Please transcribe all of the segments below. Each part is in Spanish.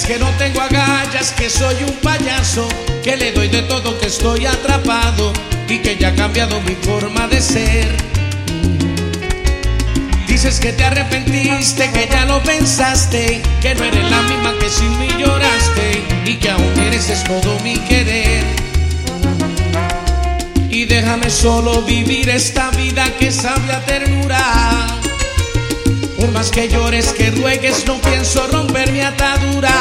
que no tengo agallas, que soy un payaso, que le doy de todo, que estoy atrapado y que ya ha cambiado mi forma de ser. Dices que te arrepentiste, que ya lo pensaste, que no eres la misma que sin mí lloraste y que aún mereces todo mi querer. Y déjame solo vivir esta vida que sabe a ternura. Por más que llores, que ruegues, no pienso romper mi atadura.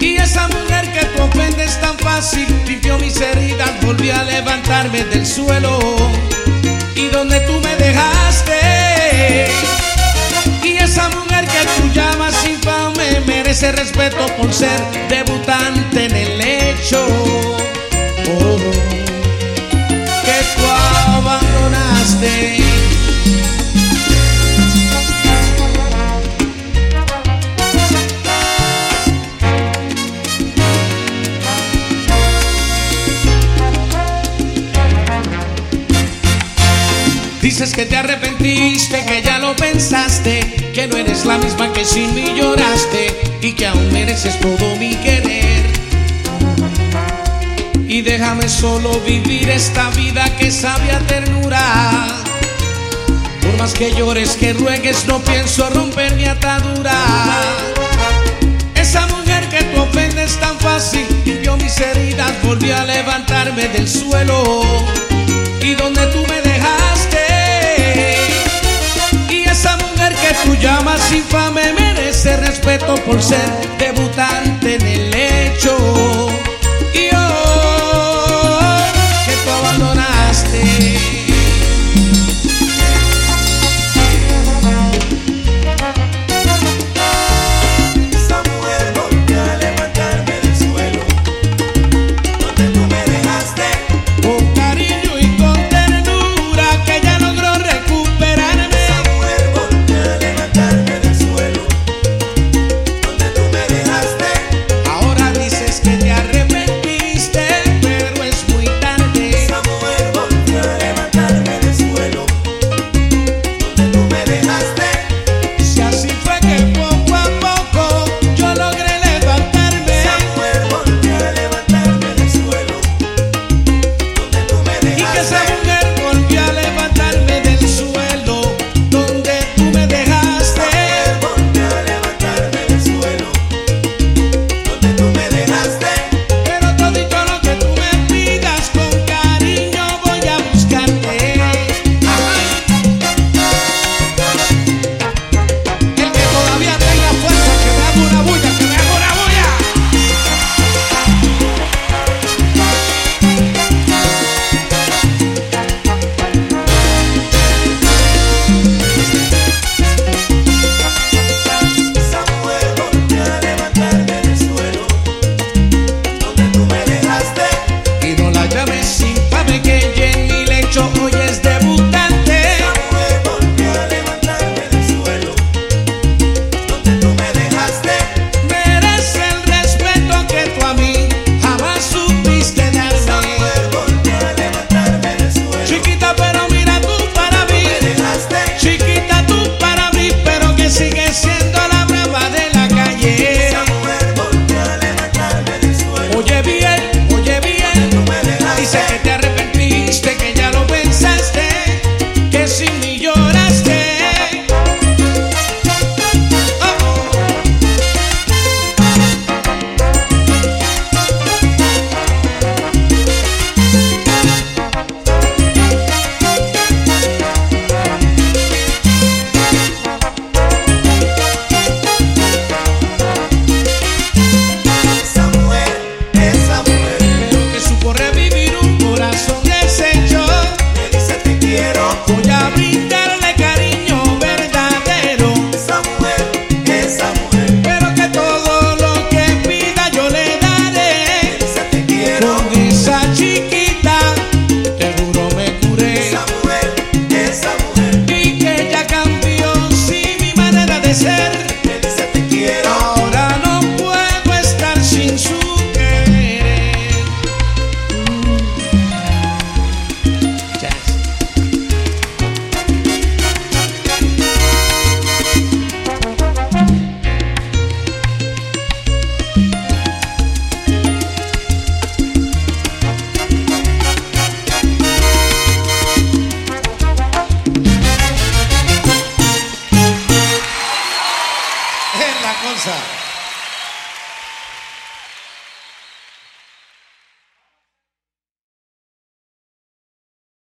Y esa mujer que tú ofendes tan fácil limpió mis heridas, volví a levantarme del suelo. Y donde tú me dejaste. Y esa mujer que tú llamas infame merece respeto por ser debutante Dices que te arrepentiste, que ya lo pensaste, que no eres la misma que sin mí lloraste y que aún mereces todo mi querer. Y déjame solo vivir esta vida que sabe a ternura. Por más que llores, que ruegues, no pienso romper mi atadura. Esa mujer que tú ofendes tan fácil, limpió mis heridas, volví a levantarme del suelo. llamas infame merece respeto por ser debutante en el Gonzaga.